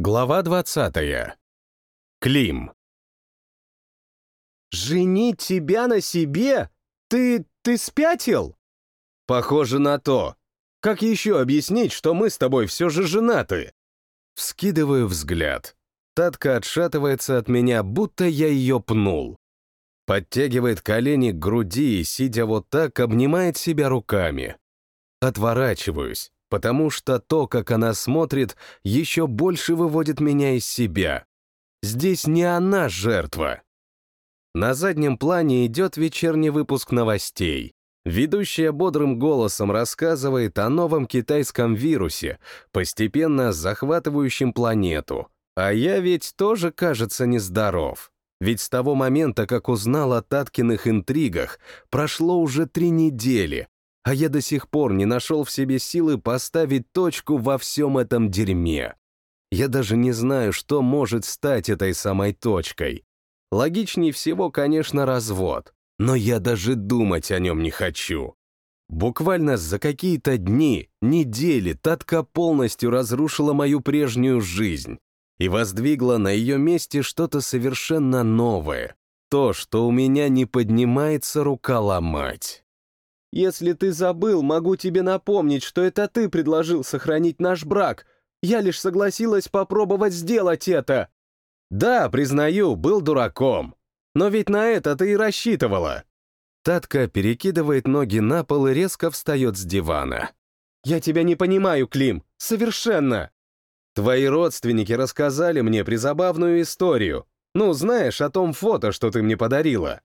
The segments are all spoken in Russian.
Глава 20. Клим. «Женить тебя на себе? Ты... ты спятил?» «Похоже на то. Как еще объяснить, что мы с тобой все же женаты?» Вскидываю взгляд. Татка отшатывается от меня, будто я ее пнул. Подтягивает колени к груди и, сидя вот так, обнимает себя руками. Отворачиваюсь потому что то, как она смотрит, еще больше выводит меня из себя. Здесь не она жертва. На заднем плане идет вечерний выпуск новостей. Ведущая бодрым голосом рассказывает о новом китайском вирусе, постепенно захватывающем планету. А я ведь тоже, кажется, нездоров. Ведь с того момента, как узнал о Таткиных интригах, прошло уже три недели, а я до сих пор не нашел в себе силы поставить точку во всем этом дерьме. Я даже не знаю, что может стать этой самой точкой. Логичнее всего, конечно, развод, но я даже думать о нем не хочу. Буквально за какие-то дни, недели Татка полностью разрушила мою прежнюю жизнь и воздвигла на ее месте что-то совершенно новое. То, что у меня не поднимается рука ломать. Если ты забыл, могу тебе напомнить, что это ты предложил сохранить наш брак. Я лишь согласилась попробовать сделать это. Да, признаю, был дураком. Но ведь на это ты и рассчитывала. Татка перекидывает ноги на пол и резко встает с дивана. Я тебя не понимаю, Клим, совершенно. Твои родственники рассказали мне призабавную историю. Ну, знаешь, о том фото, что ты мне подарила.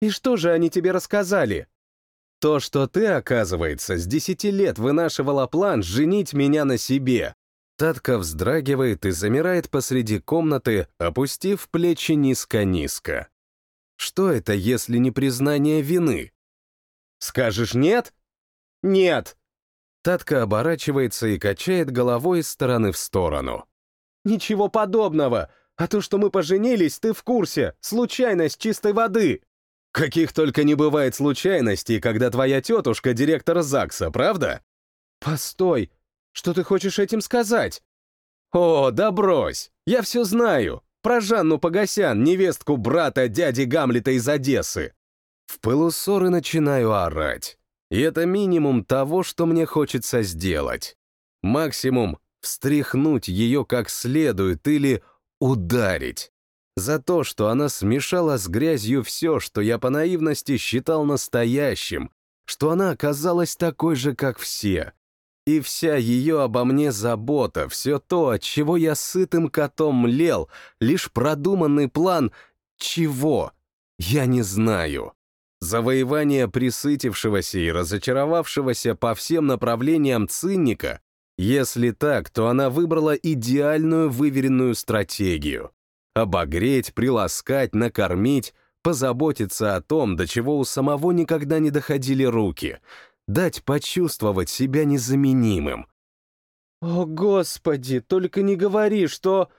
И что же они тебе рассказали? То, что ты, оказывается, с десяти лет вынашивала план женить меня на себе. Татка вздрагивает и замирает посреди комнаты, опустив плечи низко-низко. Что это, если не признание вины? Скажешь нет? Нет. Татка оборачивается и качает головой из стороны в сторону. Ничего подобного. А то, что мы поженились, ты в курсе. Случайность чистой воды. Каких только не бывает случайностей, когда твоя тетушка директор ЗАГСа, правда? Постой, что ты хочешь этим сказать? О, да брось, я все знаю. Про Жанну Погосян, невестку брата дяди Гамлета из Одессы. В пылу ссоры начинаю орать. И это минимум того, что мне хочется сделать. Максимум — встряхнуть ее как следует или ударить за то, что она смешала с грязью все, что я по наивности считал настоящим, что она оказалась такой же, как все. И вся ее обо мне забота, все то, от чего я сытым котом млел, лишь продуманный план чего, я не знаю. Завоевание присытившегося и разочаровавшегося по всем направлениям цинника, если так, то она выбрала идеальную выверенную стратегию обогреть, приласкать, накормить, позаботиться о том, до чего у самого никогда не доходили руки, дать почувствовать себя незаменимым. «О, Господи, только не говори, что...»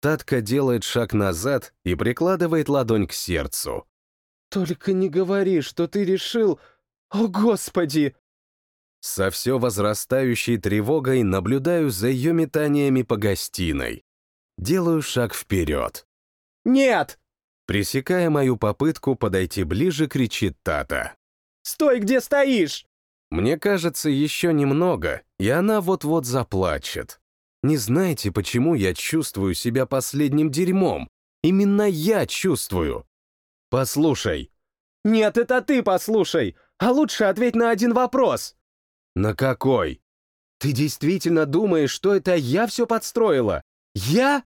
Татка делает шаг назад и прикладывает ладонь к сердцу. «Только не говори, что ты решил... О, Господи!» Со все возрастающей тревогой наблюдаю за ее метаниями по гостиной. Делаю шаг вперед. «Нет!» Пресекая мою попытку подойти ближе, кричит Тата. «Стой, где стоишь!» Мне кажется, еще немного, и она вот-вот заплачет. Не знаете, почему я чувствую себя последним дерьмом? Именно я чувствую. Послушай. Нет, это ты послушай. А лучше ответь на один вопрос. На какой? Ты действительно думаешь, что это я все подстроила? Я?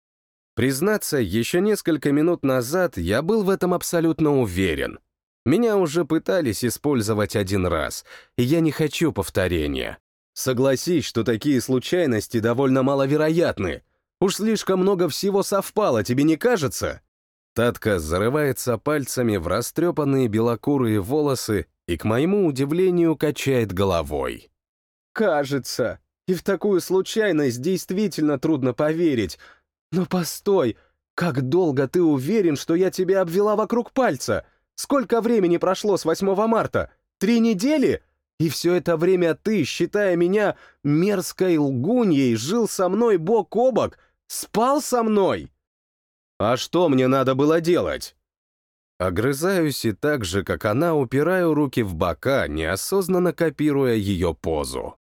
Признаться, еще несколько минут назад я был в этом абсолютно уверен. Меня уже пытались использовать один раз, и я не хочу повторения. Согласись, что такие случайности довольно маловероятны. Уж слишком много всего совпало, тебе не кажется? Татка зарывается пальцами в растрепанные белокурые волосы и, к моему удивлению, качает головой. «Кажется. И в такую случайность действительно трудно поверить, «Но постой! Как долго ты уверен, что я тебя обвела вокруг пальца? Сколько времени прошло с 8 марта? Три недели? И все это время ты, считая меня мерзкой лгуньей, жил со мной бок о бок? Спал со мной? А что мне надо было делать? Огрызаюсь и так же, как она, упираю руки в бока, неосознанно копируя ее позу.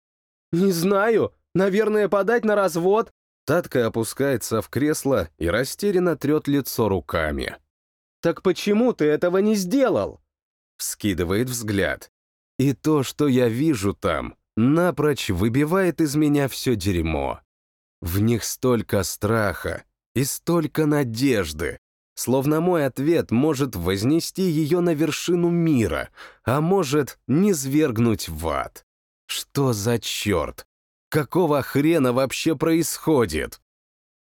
«Не знаю. Наверное, подать на развод?» Татка опускается в кресло и растерянно трет лицо руками. «Так почему ты этого не сделал?» Вскидывает взгляд. И то, что я вижу там, напрочь выбивает из меня все дерьмо. В них столько страха и столько надежды, словно мой ответ может вознести ее на вершину мира, а может низвергнуть в ад. Что за черт? Какого хрена вообще происходит?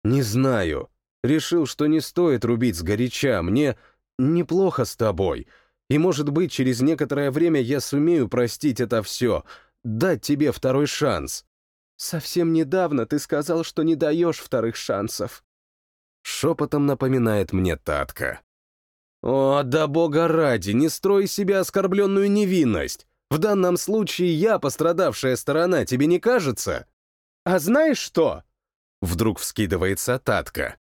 Не знаю. Решил, что не стоит рубить сгоряча. Мне неплохо с тобой. И, может быть, через некоторое время я сумею простить это все, дать тебе второй шанс. Совсем недавно ты сказал, что не даешь вторых шансов. Шепотом напоминает мне Татка. О, да бога ради, не строй себе оскорбленную невинность. В данном случае я пострадавшая сторона, тебе не кажется? А знаешь что? Вдруг вскидывается Татка.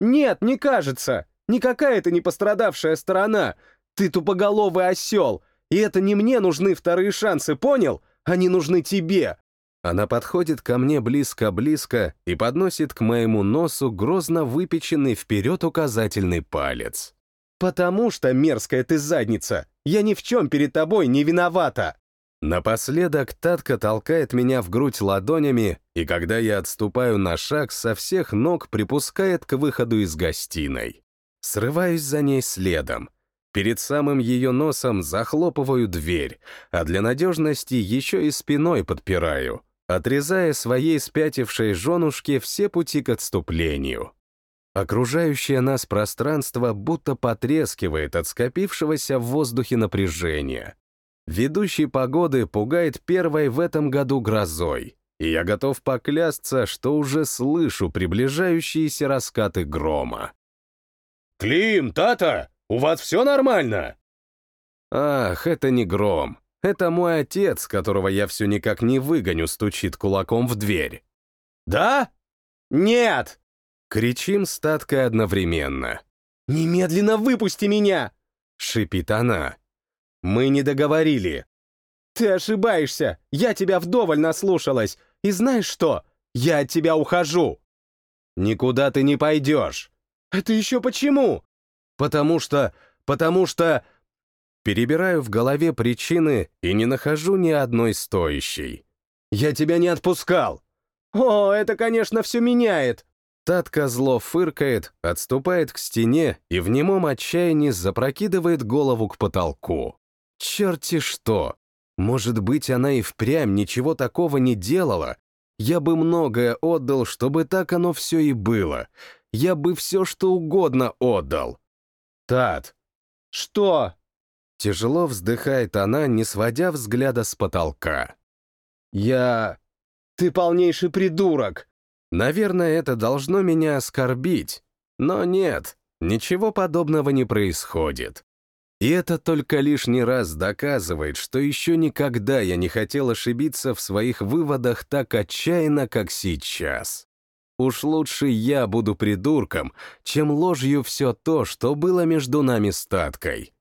Нет, не кажется. Никакая ты не пострадавшая сторона. Ты тупоголовый осел. И это не мне нужны вторые шансы, понял? Они нужны тебе. Она подходит ко мне близко-близко и подносит к моему носу грозно выпеченный вперед указательный палец. «Потому что, мерзкая ты задница, я ни в чем перед тобой не виновата!» Напоследок Татка толкает меня в грудь ладонями, и когда я отступаю на шаг, со всех ног припускает к выходу из гостиной. Срываюсь за ней следом. Перед самым ее носом захлопываю дверь, а для надежности еще и спиной подпираю отрезая своей спятившей женушке все пути к отступлению. Окружающее нас пространство будто потрескивает от скопившегося в воздухе напряжения. Ведущий погоды пугает первой в этом году грозой, и я готов поклясться, что уже слышу приближающиеся раскаты грома. «Клим, Тата, у вас все нормально?» Ах, это не гром, это мой отец, которого я все никак не выгоню, стучит кулаком в дверь. «Да? Нет!» Кричим статкой одновременно. «Немедленно выпусти меня!» — шипит она. «Мы не договорили». «Ты ошибаешься! Я тебя вдоволь наслушалась! И знаешь что? Я от тебя ухожу!» «Никуда ты не пойдешь!» «Это еще почему?» «Потому что... потому что...» Перебираю в голове причины и не нахожу ни одной стоящей. «Я тебя не отпускал!» «О, это, конечно, все меняет!» Татка зло фыркает, отступает к стене и в немом отчаянии запрокидывает голову к потолку. Черти что! Может быть, она и впрямь ничего такого не делала? Я бы многое отдал, чтобы так оно все и было. Я бы все, что угодно отдал. Тат. Что? Тяжело вздыхает она, не сводя взгляда с потолка. «Я... Ты полнейший придурок!» Наверное, это должно меня оскорбить. Но нет, ничего подобного не происходит. И это только лишний раз доказывает, что еще никогда я не хотел ошибиться в своих выводах так отчаянно, как сейчас. Уж лучше я буду придурком, чем ложью все то, что было между нами с Таткой.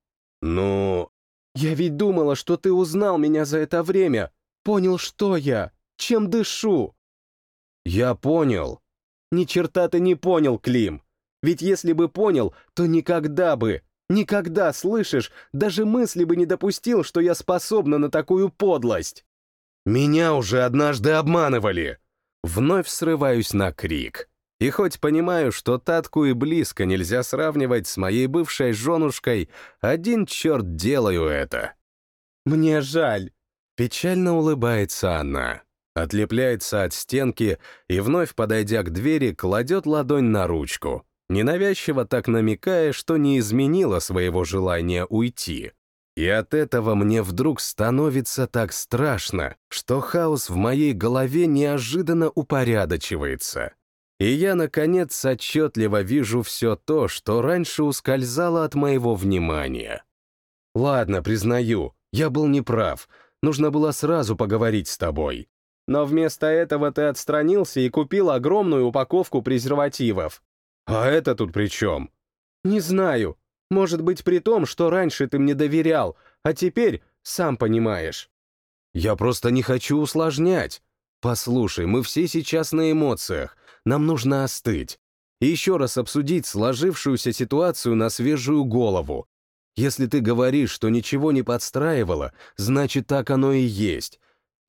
«Ну...» «Я ведь думала, что ты узнал меня за это время, понял, что я, чем дышу». «Я понял». «Ни черта ты не понял, Клим. Ведь если бы понял, то никогда бы, никогда, слышишь, даже мысли бы не допустил, что я способна на такую подлость». «Меня уже однажды обманывали!» Вновь срываюсь на крик. И хоть понимаю, что Татку и близко нельзя сравнивать с моей бывшей женушкой, один черт делаю это. «Мне жаль», — печально улыбается она, отлепляется от стенки и, вновь подойдя к двери, кладет ладонь на ручку, ненавязчиво так намекая, что не изменила своего желания уйти. И от этого мне вдруг становится так страшно, что хаос в моей голове неожиданно упорядочивается и я, наконец, отчетливо вижу все то, что раньше ускользало от моего внимания. Ладно, признаю, я был неправ, нужно было сразу поговорить с тобой. Но вместо этого ты отстранился и купил огромную упаковку презервативов. А это тут при чем? Не знаю. Может быть, при том, что раньше ты мне доверял, а теперь сам понимаешь. Я просто не хочу усложнять. Послушай, мы все сейчас на эмоциях. Нам нужно остыть. И еще раз обсудить сложившуюся ситуацию на свежую голову. Если ты говоришь, что ничего не подстраивало, значит, так оно и есть.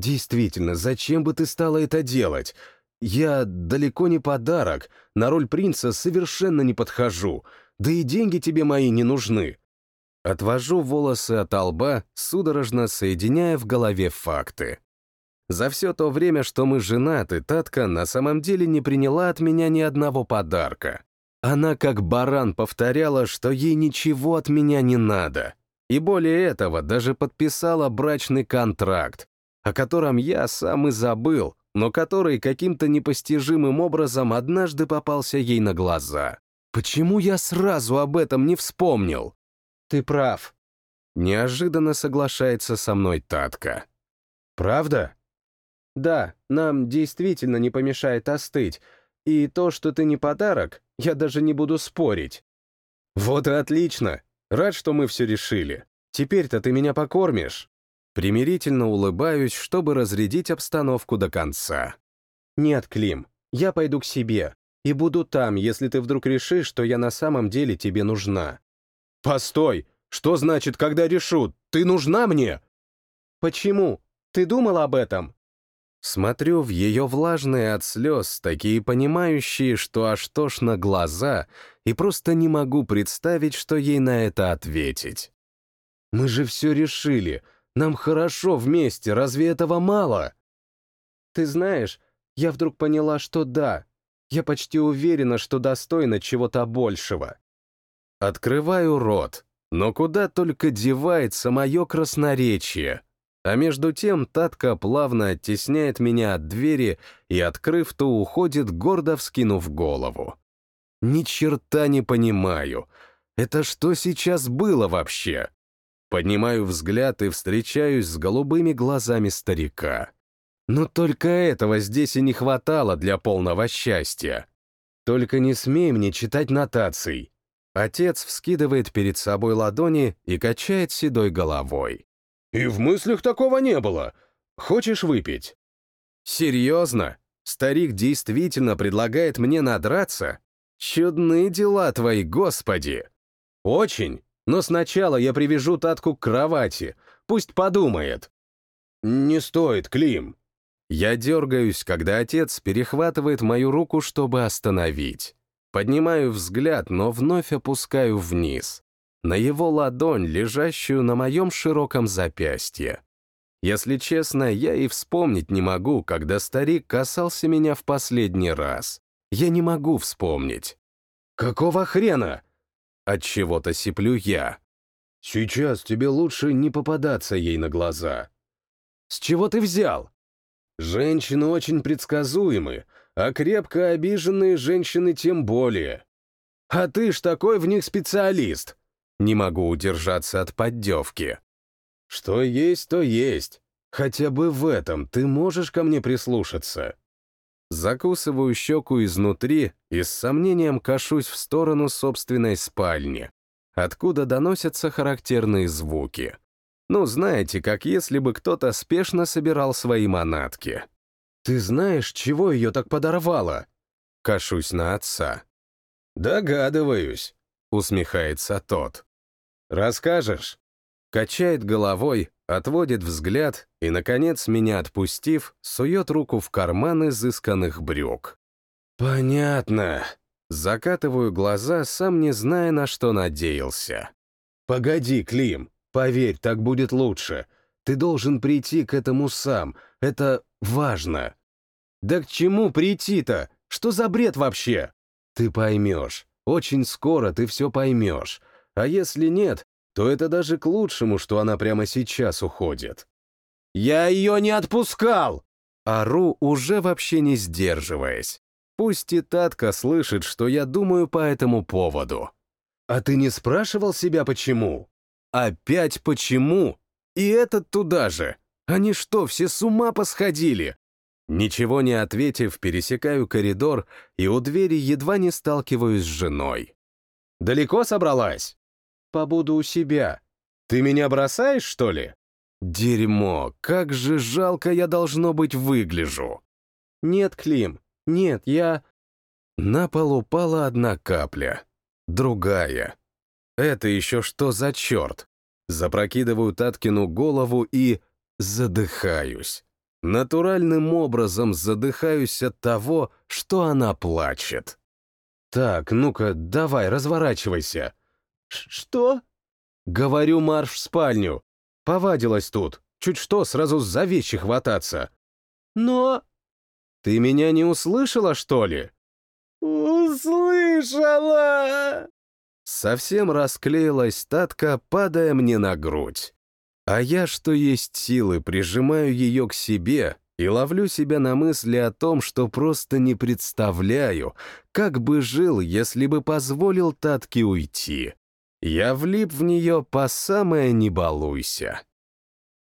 Действительно, зачем бы ты стала это делать? Я далеко не подарок, на роль принца совершенно не подхожу, да и деньги тебе мои не нужны. Отвожу волосы от лба, судорожно соединяя в голове факты. За все то время, что мы женаты, Татка на самом деле не приняла от меня ни одного подарка. Она как баран повторяла, что ей ничего от меня не надо. И более этого, даже подписала брачный контракт, о котором я сам и забыл, но который каким-то непостижимым образом однажды попался ей на глаза. Почему я сразу об этом не вспомнил? Ты прав. Неожиданно соглашается со мной Татка. Правда? Да, нам действительно не помешает остыть. И то, что ты не подарок, я даже не буду спорить. Вот и отлично. Рад, что мы все решили. Теперь-то ты меня покормишь. Примирительно улыбаюсь, чтобы разрядить обстановку до конца. Нет, Клим, я пойду к себе. И буду там, если ты вдруг решишь, что я на самом деле тебе нужна. «Постой! Что значит, когда решу? Ты нужна мне?» «Почему? Ты думал об этом?» Смотрю в ее влажные от слез, такие понимающие, что аж тошно глаза, и просто не могу представить, что ей на это ответить. «Мы же все решили. Нам хорошо вместе, разве этого мало?» «Ты знаешь, я вдруг поняла, что да. Я почти уверена, что достойна чего-то большего. Открываю рот, но куда только девается мое красноречие. А между тем Татка плавно оттесняет меня от двери и, открыв то, уходит, гордо вскинув голову. Ни черта не понимаю. Это что сейчас было вообще? Поднимаю взгляд и встречаюсь с голубыми глазами старика. Но только этого здесь и не хватало для полного счастья. Только не смей мне читать нотаций. Отец вскидывает перед собой ладони и качает седой головой. «И в мыслях такого не было. Хочешь выпить?» «Серьезно? Старик действительно предлагает мне надраться? Чудные дела твои, господи!» «Очень, но сначала я привяжу Татку к кровати, пусть подумает». «Не стоит, Клим». Я дергаюсь, когда отец перехватывает мою руку, чтобы остановить. Поднимаю взгляд, но вновь опускаю вниз. На его ладонь, лежащую на моем широком запястье. Если честно, я и вспомнить не могу, когда старик касался меня в последний раз. Я не могу вспомнить. «Какого хрена?» От чего то сиплю я. «Сейчас тебе лучше не попадаться ей на глаза». «С чего ты взял?» «Женщины очень предсказуемы, а крепко обиженные женщины тем более. А ты ж такой в них специалист. Не могу удержаться от поддевки. Что есть, то есть. Хотя бы в этом ты можешь ко мне прислушаться. Закусываю щеку изнутри и с сомнением кашусь в сторону собственной спальни, откуда доносятся характерные звуки. Ну, знаете, как если бы кто-то спешно собирал свои манатки. «Ты знаешь, чего ее так подорвало?» Кашусь на отца. «Догадываюсь», — усмехается тот. «Расскажешь?» Качает головой, отводит взгляд и, наконец, меня отпустив, сует руку в карман изысканных брюк. «Понятно». Закатываю глаза, сам не зная, на что надеялся. «Погоди, Клим, поверь, так будет лучше. Ты должен прийти к этому сам. Это важно. Да к чему прийти-то? Что за бред вообще? Ты поймешь. Очень скоро ты все поймешь. А если нет, то это даже к лучшему, что она прямо сейчас уходит. Я ее не отпускал! Ору, уже вообще не сдерживаясь. Пусть и Татка слышит, что я думаю по этому поводу. А ты не спрашивал себя, почему? Опять почему? И этот туда же. Они что, все с ума посходили? Ничего не ответив, пересекаю коридор и у двери едва не сталкиваюсь с женой. «Далеко собралась?» «Побуду у себя. Ты меня бросаешь, что ли?» «Дерьмо, как же жалко я, должно быть, выгляжу!» «Нет, Клим, нет, я...» На пол упала одна капля, другая. Это еще что за черт? Запрокидываю Таткину голову и задыхаюсь. Натуральным образом задыхаюсь от того, что она плачет. «Так, ну-ка, давай, разворачивайся». «Что?» «Говорю, марш в спальню. Повадилась тут. Чуть что, сразу за вещи хвататься». «Но...» «Ты меня не услышала, что ли?» «Услышала!» Совсем расклеилась Татка, падая мне на грудь. А я, что есть силы, прижимаю ее к себе и ловлю себя на мысли о том, что просто не представляю, как бы жил, если бы позволил Татке уйти. Я влип в нее по самое не балуйся.